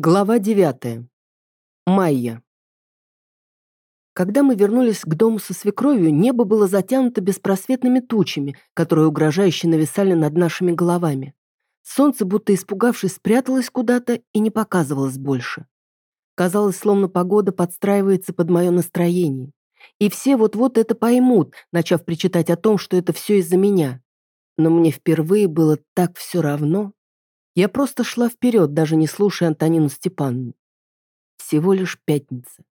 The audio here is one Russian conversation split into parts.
Глава 9. Майя. Когда мы вернулись к дому со свекровью, небо было затянуто беспросветными тучами, которые угрожающе нависали над нашими головами. Солнце, будто испугавшись, спряталось куда-то и не показывалось больше. Казалось, словно погода подстраивается под мое настроение. И все вот-вот это поймут, начав причитать о том, что это все из-за меня. Но мне впервые было так все равно. Я просто шла вперед, даже не слушая Антонину Степановну. Всего лишь пятница.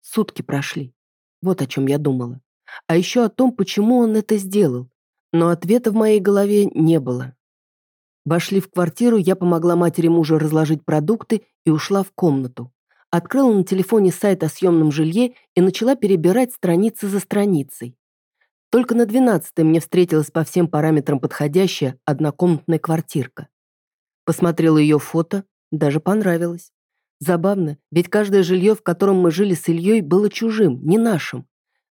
Сутки прошли. Вот о чем я думала. А еще о том, почему он это сделал. Но ответа в моей голове не было. Вошли в квартиру, я помогла матери мужа разложить продукты и ушла в комнату. Открыла на телефоне сайт о съемном жилье и начала перебирать страницы за страницей. Только на двенадцатой мне встретилась по всем параметрам подходящая однокомнатная квартирка. Посмотрела ее фото, даже понравилось. Забавно, ведь каждое жилье, в котором мы жили с Ильей, было чужим, не нашим.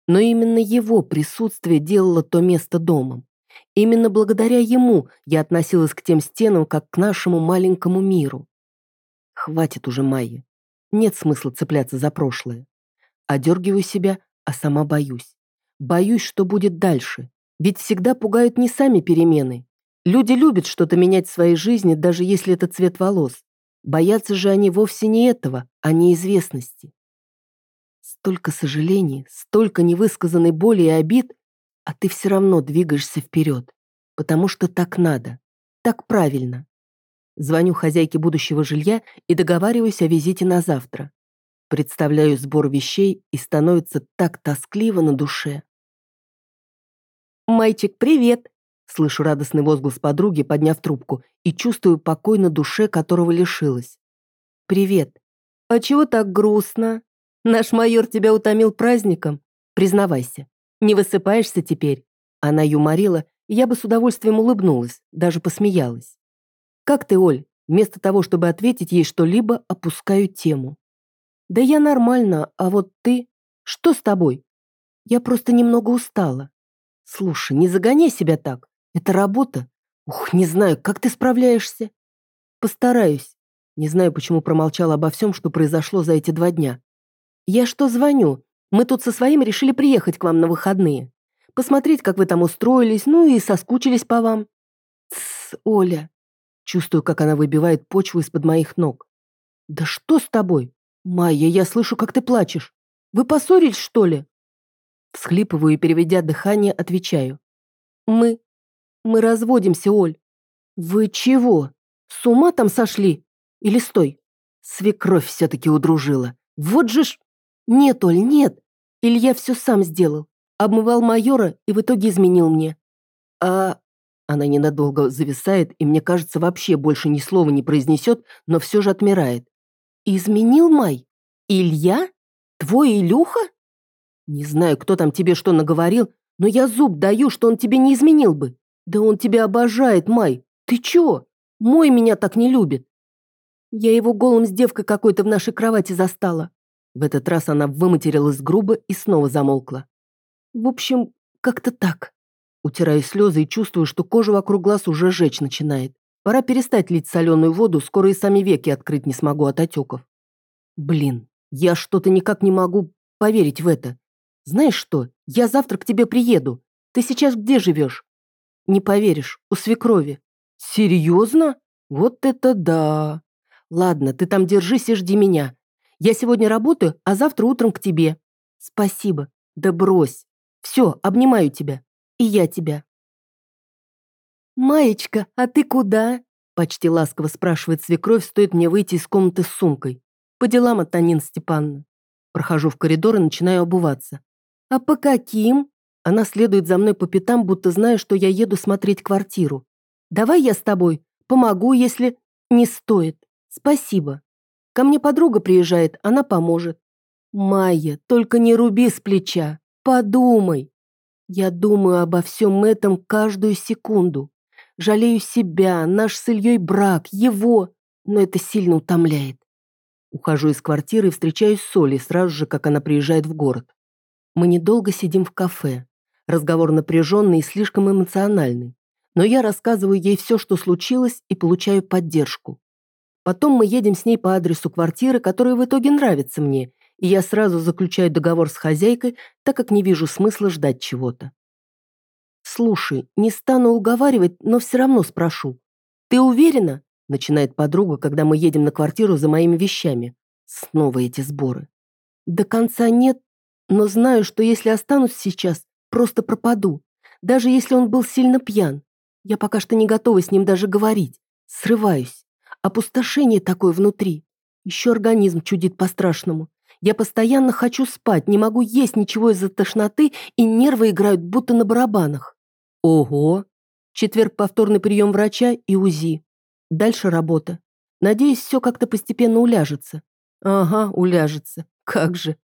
Но именно его присутствие делало то место домом. Именно благодаря ему я относилась к тем стенам, как к нашему маленькому миру. Хватит уже Майи. Нет смысла цепляться за прошлое. Одергиваю себя, а сама боюсь. Боюсь, что будет дальше. Ведь всегда пугают не сами перемены, Люди любят что-то менять в своей жизни, даже если это цвет волос. Боятся же они вовсе не этого, а неизвестности. Столько сожалений, столько невысказанной боли и обид, а ты все равно двигаешься вперед, потому что так надо, так правильно. Звоню хозяйке будущего жилья и договариваюсь о визите на завтра. Представляю сбор вещей и становится так тоскливо на душе. «Мальчик, привет!» Слышу радостный возглас подруги, подняв трубку, и чувствую покой на душе, которого лишилась. «Привет. А чего так грустно? Наш майор тебя утомил праздником? Признавайся, не высыпаешься теперь?» Она юморила, и я бы с удовольствием улыбнулась, даже посмеялась. «Как ты, Оль?» Вместо того, чтобы ответить ей что-либо, опускаю тему. «Да я нормально, а вот ты? Что с тобой?» «Я просто немного устала». «Слушай, не загоняй себя так. Это работа? Ух, не знаю, как ты справляешься? Постараюсь. Не знаю, почему промолчала обо всем, что произошло за эти два дня. Я что звоню? Мы тут со своим решили приехать к вам на выходные. Посмотреть, как вы там устроились, ну и соскучились по вам. Тсс, Оля. Чувствую, как она выбивает почву из-под моих ног. Да что с тобой? Майя, я слышу, как ты плачешь. Вы поссорились, что ли? Всхлипываю и, переведя дыхание, отвечаю. Мы мы разводимся, Оль. Вы чего? С ума там сошли? Или стой? Свекровь все-таки удружила. Вот же ж... Нет, Оль, нет. Илья все сам сделал. Обмывал майора и в итоге изменил мне. А... Она ненадолго зависает и, мне кажется, вообще больше ни слова не произнесет, но все же отмирает. «Изменил Май? Илья? Твой Илюха?» «Не знаю, кто там тебе что наговорил, но я зуб даю, что он тебе не изменил бы. «Да он тебя обожает, Май! Ты чё? Мой меня так не любит!» Я его голым с девкой какой-то в нашей кровати застала. В этот раз она выматерилась грубо и снова замолкла. В общем, как-то так. Утираю слезы и чувствую, что кожа вокруг глаз уже жечь начинает. Пора перестать лить соленую воду, скоро и сами веки открыть не смогу от отеков. Блин, я что-то никак не могу поверить в это. Знаешь что, я завтра к тебе приеду. Ты сейчас где живешь? Не поверишь, у свекрови. Серьезно? Вот это да. Ладно, ты там держись и жди меня. Я сегодня работаю, а завтра утром к тебе. Спасибо. Да брось. Все, обнимаю тебя. И я тебя. «Маечка, а ты куда?» Почти ласково спрашивает свекровь, стоит мне выйти из комнаты с сумкой. «По делам, Антонина Степановна». Прохожу в коридор и начинаю обуваться. «А по каким?» Она следует за мной по пятам, будто зная, что я еду смотреть квартиру. «Давай я с тобой. Помогу, если...» «Не стоит. Спасибо. Ко мне подруга приезжает, она поможет». «Майя, только не руби с плеча. Подумай». Я думаю обо всем этом каждую секунду. Жалею себя, наш с Ильей брак, его, но это сильно утомляет. Ухожу из квартиры и встречаюсь с Солей сразу же, как она приезжает в город. Мы недолго сидим в кафе. Разговор напряженный и слишком эмоциональный. Но я рассказываю ей все, что случилось, и получаю поддержку. Потом мы едем с ней по адресу квартиры, которая в итоге нравится мне, и я сразу заключаю договор с хозяйкой, так как не вижу смысла ждать чего-то. «Слушай, не стану уговаривать, но все равно спрошу. Ты уверена?» – начинает подруга, когда мы едем на квартиру за моими вещами. Снова эти сборы. «До конца нет, но знаю, что если останусь сейчас, просто пропаду, даже если он был сильно пьян. Я пока что не готова с ним даже говорить. Срываюсь. Опустошение такое внутри. Еще организм чудит по-страшному. Я постоянно хочу спать, не могу есть ничего из-за тошноты, и нервы играют будто на барабанах. Ого! Четверг повторный прием врача и УЗИ. Дальше работа. Надеюсь, все как-то постепенно уляжется. Ага, уляжется. Как же.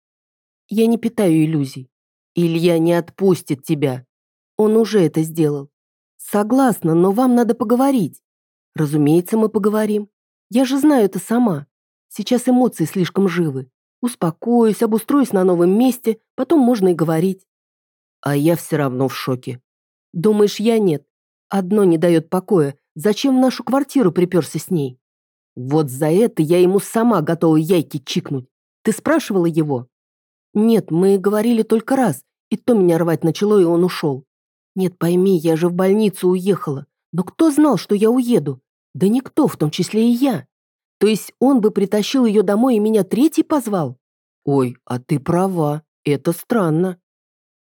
Я не питаю иллюзий. Илья не отпустит тебя. Он уже это сделал. Согласна, но вам надо поговорить. Разумеется, мы поговорим. Я же знаю это сама. Сейчас эмоции слишком живы. Успокоюсь, обустроюсь на новом месте, потом можно и говорить. А я все равно в шоке. Думаешь, я нет? Одно не дает покоя. Зачем в нашу квартиру приперся с ней? Вот за это я ему сама готова яйки чикнуть. Ты спрашивала его? Нет, мы говорили только раз, и то меня рвать начало, и он ушел. Нет, пойми, я же в больницу уехала. Но кто знал, что я уеду? Да никто, в том числе и я. То есть он бы притащил ее домой и меня третий позвал? Ой, а ты права, это странно.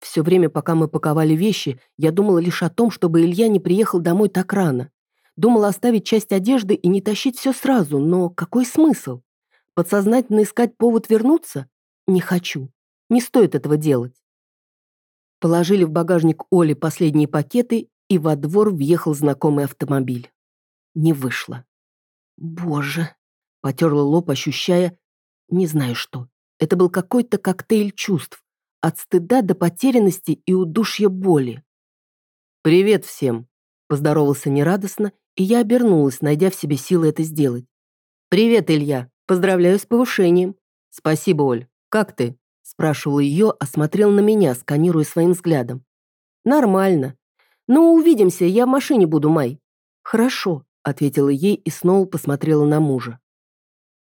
Все время, пока мы паковали вещи, я думала лишь о том, чтобы Илья не приехал домой так рано. Думала оставить часть одежды и не тащить все сразу, но какой смысл? Подсознательно искать повод вернуться? Не хочу. Не стоит этого делать. Положили в багажник Оли последние пакеты, и во двор въехал знакомый автомобиль. Не вышло. Боже. Потерла лоб, ощущая... Не знаю что. Это был какой-то коктейль чувств. От стыда до потерянности и удушья боли. «Привет всем!» Поздоровался нерадостно, и я обернулась, найдя в себе силы это сделать. «Привет, Илья! Поздравляю с повышением!» «Спасибо, Оль. Как ты?» Спрашивала ее, осмотрел на меня, сканируя своим взглядом. «Нормально. Ну, увидимся, я в машине буду, Май». «Хорошо», ответила ей и снова посмотрела на мужа.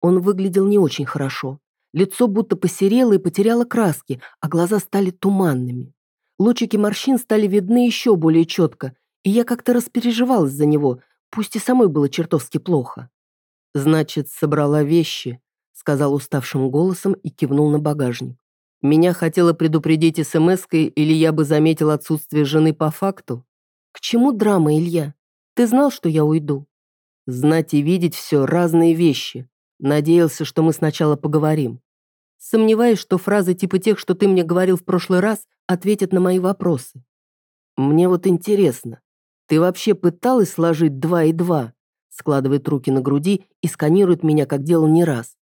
Он выглядел не очень хорошо. Лицо будто посерело и потеряло краски, а глаза стали туманными. Лучики морщин стали видны еще более четко, и я как-то распереживалась за него, пусть и самой было чертовски плохо. «Значит, собрала вещи», — сказал уставшим голосом и кивнул на багажник. «Меня хотела предупредить смс-кой, или я бы заметил отсутствие жены по факту?» «К чему драма, Илья? Ты знал, что я уйду?» Знать и видеть все – разные вещи. Надеялся, что мы сначала поговорим. Сомневаюсь, что фразы типа тех, что ты мне говорил в прошлый раз, ответят на мои вопросы. Мне вот интересно, ты вообще пыталась сложить два и два? Складывает руки на груди и сканирует меня, как делал не раз.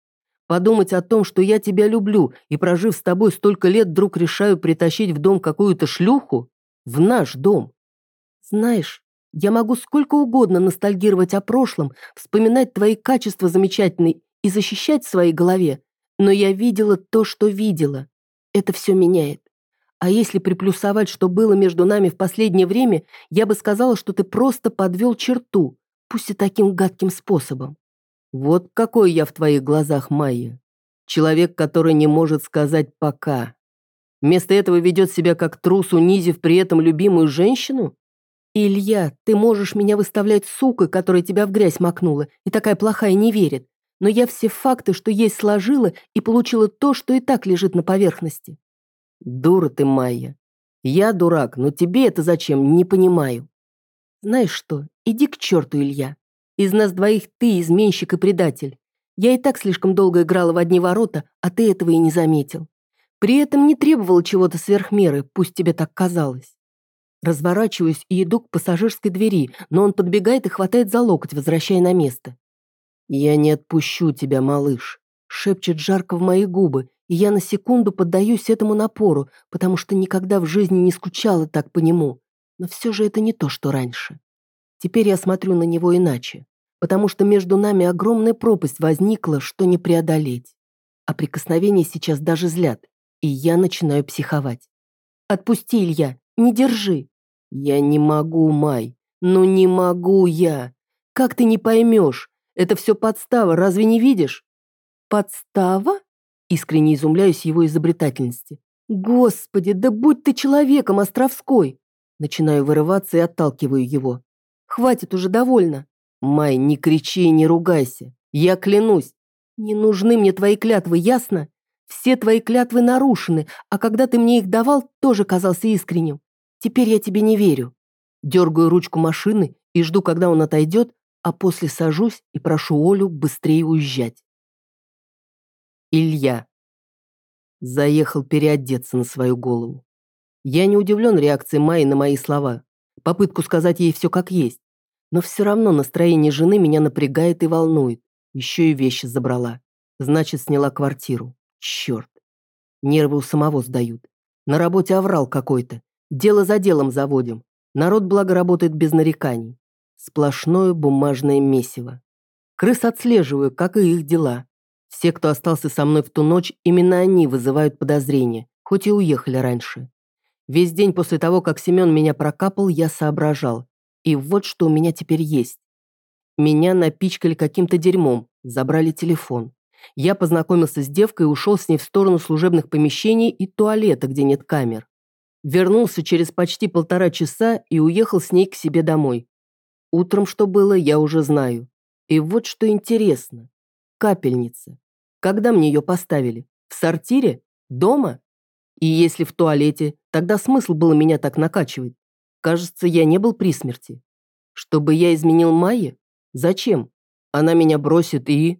Подумать о том, что я тебя люблю, и прожив с тобой столько лет, вдруг решаю притащить в дом какую-то шлюху? В наш дом. Знаешь, я могу сколько угодно ностальгировать о прошлом, вспоминать твои качества замечательные и защищать в своей голове, но я видела то, что видела. Это все меняет. А если приплюсовать, что было между нами в последнее время, я бы сказала, что ты просто подвел черту, пусть и таким гадким способом. Вот какой я в твоих глазах, Майя. Человек, который не может сказать «пока». Вместо этого ведет себя как трус, унизив при этом любимую женщину? «Илья, ты можешь меня выставлять сукой, которая тебя в грязь макнула, и такая плохая не верит. Но я все факты, что есть, сложила и получила то, что и так лежит на поверхности». «Дура ты, Майя. Я дурак, но тебе это зачем, не понимаю». «Знаешь что, иди к черту, Илья. Из нас двоих ты изменщик и предатель. Я и так слишком долго играла в одни ворота, а ты этого и не заметил. При этом не требовала чего-то сверхмеры, пусть тебе так казалось. Разворачиваюсь и иду к пассажирской двери, но он подбегает и хватает за локоть, возвращая на место. «Я не отпущу тебя, малыш», — шепчет жарко в мои губы, и я на секунду поддаюсь этому напору, потому что никогда в жизни не скучала так по нему. Но все же это не то, что раньше. Теперь я смотрю на него иначе, потому что между нами огромная пропасть возникла, что не преодолеть. А прикосновения сейчас даже злят, и я начинаю психовать. «Отпусти, Илья, не держи!» «Я не могу, Май, ну не могу я. Как ты не поймешь? Это все подстава, разве не видишь?» «Подстава?» Искренне изумляюсь его изобретательности. «Господи, да будь ты человеком, Островской!» Начинаю вырываться и отталкиваю его. «Хватит уже, довольно!» «Май, не кричи и не ругайся! Я клянусь! Не нужны мне твои клятвы, ясно? Все твои клятвы нарушены, а когда ты мне их давал, тоже казался искренним. Теперь я тебе не верю. Дергаю ручку машины и жду, когда он отойдет, а после сажусь и прошу Олю быстрее уезжать. Илья. Заехал переодеться на свою голову. Я не удивлен реакцией Майи на мои слова, попытку сказать ей все как есть. Но все равно настроение жены меня напрягает и волнует. Еще и вещи забрала. Значит, сняла квартиру. Черт. Нервы у самого сдают. На работе оврал какой-то. Дело за делом заводим. Народ, благо, работает без нареканий. Сплошное бумажное месиво. Крыс отслеживаю, как и их дела. Все, кто остался со мной в ту ночь, именно они вызывают подозрения, хоть и уехали раньше. Весь день после того, как Семен меня прокапал, я соображал. И вот что у меня теперь есть. Меня напичкали каким-то дерьмом, забрали телефон. Я познакомился с девкой и ушел с ней в сторону служебных помещений и туалета, где нет камер. Вернулся через почти полтора часа и уехал с ней к себе домой. Утром что было, я уже знаю. И вот что интересно. Капельница. Когда мне ее поставили? В сортире? Дома? И если в туалете, тогда смысл было меня так накачивать? Кажется, я не был при смерти. Чтобы я изменил Майе? Зачем? Она меня бросит и...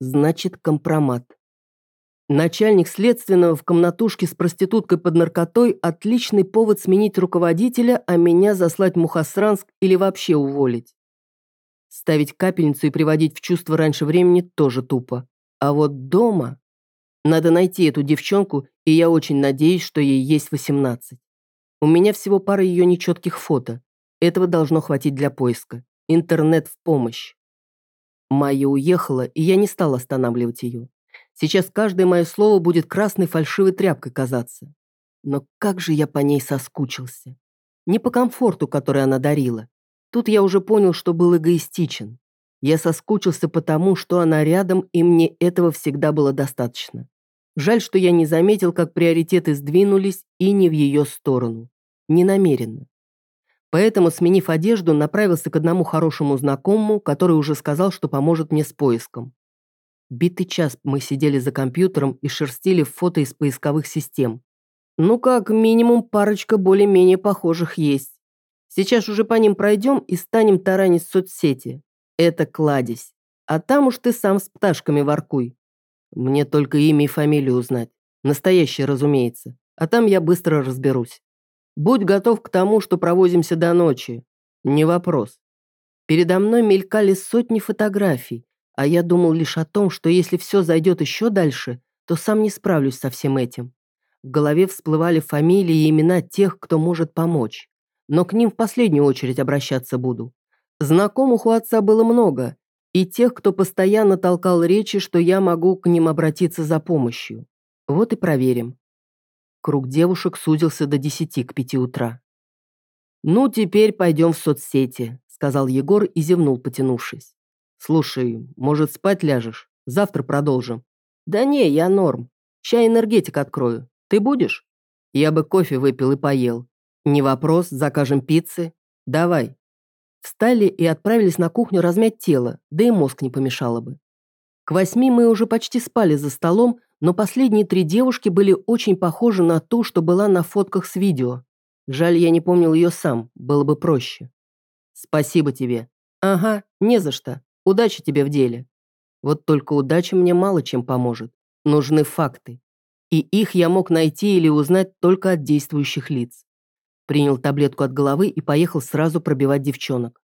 Значит, компромат. Начальник следственного в комнатушке с проституткой под наркотой – отличный повод сменить руководителя, а меня заслать в Мухосранск или вообще уволить. Ставить капельницу и приводить в чувство раньше времени тоже тупо. А вот дома... Надо найти эту девчонку, и я очень надеюсь, что ей есть 18. У меня всего пара ее нечетких фото. Этого должно хватить для поиска. Интернет в помощь. Майя уехала, и я не стал останавливать ее. Сейчас каждое мое слово будет красной фальшивой тряпкой казаться. Но как же я по ней соскучился. Не по комфорту, который она дарила. Тут я уже понял, что был эгоистичен. Я соскучился потому, что она рядом, и мне этого всегда было достаточно. Жаль, что я не заметил, как приоритеты сдвинулись и не в ее сторону. Не намеренно. Поэтому, сменив одежду, направился к одному хорошему знакомому, который уже сказал, что поможет мне с поиском. Битый час мы сидели за компьютером и шерстили фото из поисковых систем. Ну как, минимум парочка более-менее похожих есть. Сейчас уже по ним пройдем и станем таранить соцсети. Это кладезь. А там уж ты сам с пташками воркуй. Мне только имя и фамилию узнать. Настоящее, разумеется. А там я быстро разберусь. Будь готов к тому, что провозимся до ночи. Не вопрос. Передо мной мелькали сотни фотографий, а я думал лишь о том, что если все зайдет еще дальше, то сам не справлюсь со всем этим. В голове всплывали фамилии и имена тех, кто может помочь. Но к ним в последнюю очередь обращаться буду. Знакомых у отца было много, и тех, кто постоянно толкал речи, что я могу к ним обратиться за помощью. Вот и проверим. Круг девушек сузился до десяти к пяти утра. «Ну, теперь пойдем в соцсети», — сказал Егор и зевнул, потянувшись. «Слушай, может, спать ляжешь? Завтра продолжим». «Да не, я норм. Чай энергетик открою. Ты будешь?» «Я бы кофе выпил и поел». «Не вопрос, закажем пиццы. Давай». Встали и отправились на кухню размять тело, да и мозг не помешало бы. К восьми мы уже почти спали за столом, но последние три девушки были очень похожи на ту, что была на фотках с видео. Жаль, я не помнил ее сам, было бы проще. «Спасибо тебе». «Ага, не за что. Удачи тебе в деле. Вот только удача мне мало чем поможет. Нужны факты. И их я мог найти или узнать только от действующих лиц. Принял таблетку от головы и поехал сразу пробивать девчонок.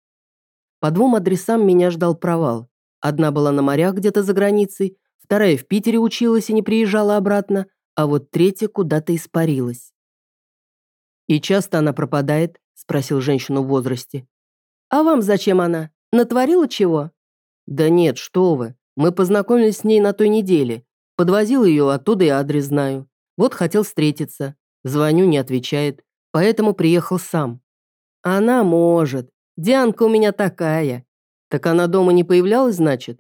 По двум адресам меня ждал провал. Одна была на морях где-то за границей, вторая в Питере училась и не приезжала обратно, а вот третья куда-то испарилась. «И часто она пропадает?» – спросил женщину в возрасте. «А вам зачем она? Натворила чего?» «Да нет, что вы. Мы познакомились с ней на той неделе. Подвозил ее, оттуда и адрес знаю. Вот хотел встретиться. Звоню, не отвечает. Поэтому приехал сам. Она может. Дианка у меня такая. Так она дома не появлялась, значит?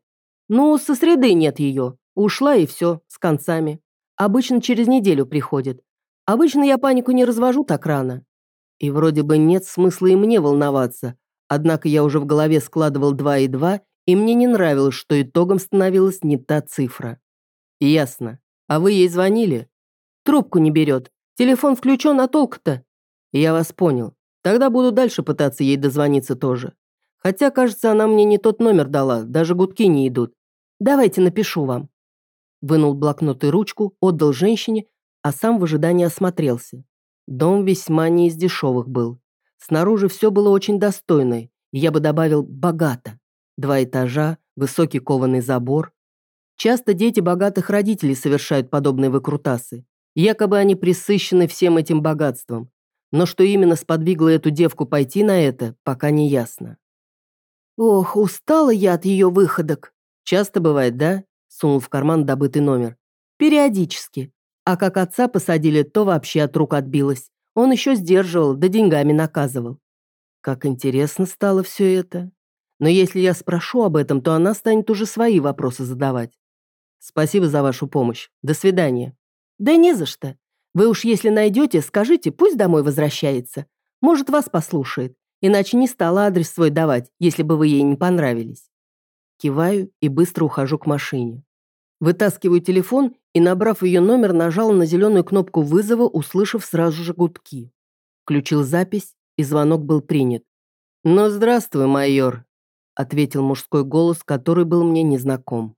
Ну, со среды нет ее. Ушла и все, с концами. Обычно через неделю приходит. Обычно я панику не развожу так рано. И вроде бы нет смысла и мне волноваться. Однако я уже в голове складывал два и два, и мне не нравилось, что итогом становилась не та цифра. Ясно. А вы ей звонили? Трубку не берет. Телефон включен, а толк-то? Я вас понял. Тогда буду дальше пытаться ей дозвониться тоже. Хотя, кажется, она мне не тот номер дала, даже гудки не идут. Давайте напишу вам. Вынул блокнот и ручку, отдал женщине, а сам в ожидании осмотрелся. Дом весьма не из дешевых был. Снаружи все было очень достойно, и я бы добавил «богато». Два этажа, высокий кованый забор. Часто дети богатых родителей совершают подобные выкрутасы. Якобы они присыщены всем этим богатством. Но что именно сподвигло эту девку пойти на это, пока не ясно. «Ох, устала я от ее выходок». «Часто бывает, да?» Сунул в карман добытый номер. «Периодически. А как отца посадили, то вообще от рук отбилось. Он еще сдерживал, да деньгами наказывал. Как интересно стало все это. Но если я спрошу об этом, то она станет уже свои вопросы задавать. Спасибо за вашу помощь. До свидания. Да не за что. Вы уж если найдете, скажите, пусть домой возвращается. Может, вас послушает. Иначе не стала адрес свой давать, если бы вы ей не понравились. Киваю и быстро ухожу к машине. Вытаскиваю телефон и, набрав ее номер, нажал на зеленую кнопку вызова, услышав сразу же гудки. Включил запись, и звонок был принят. «Ну, здравствуй, майор», — ответил мужской голос, который был мне незнаком.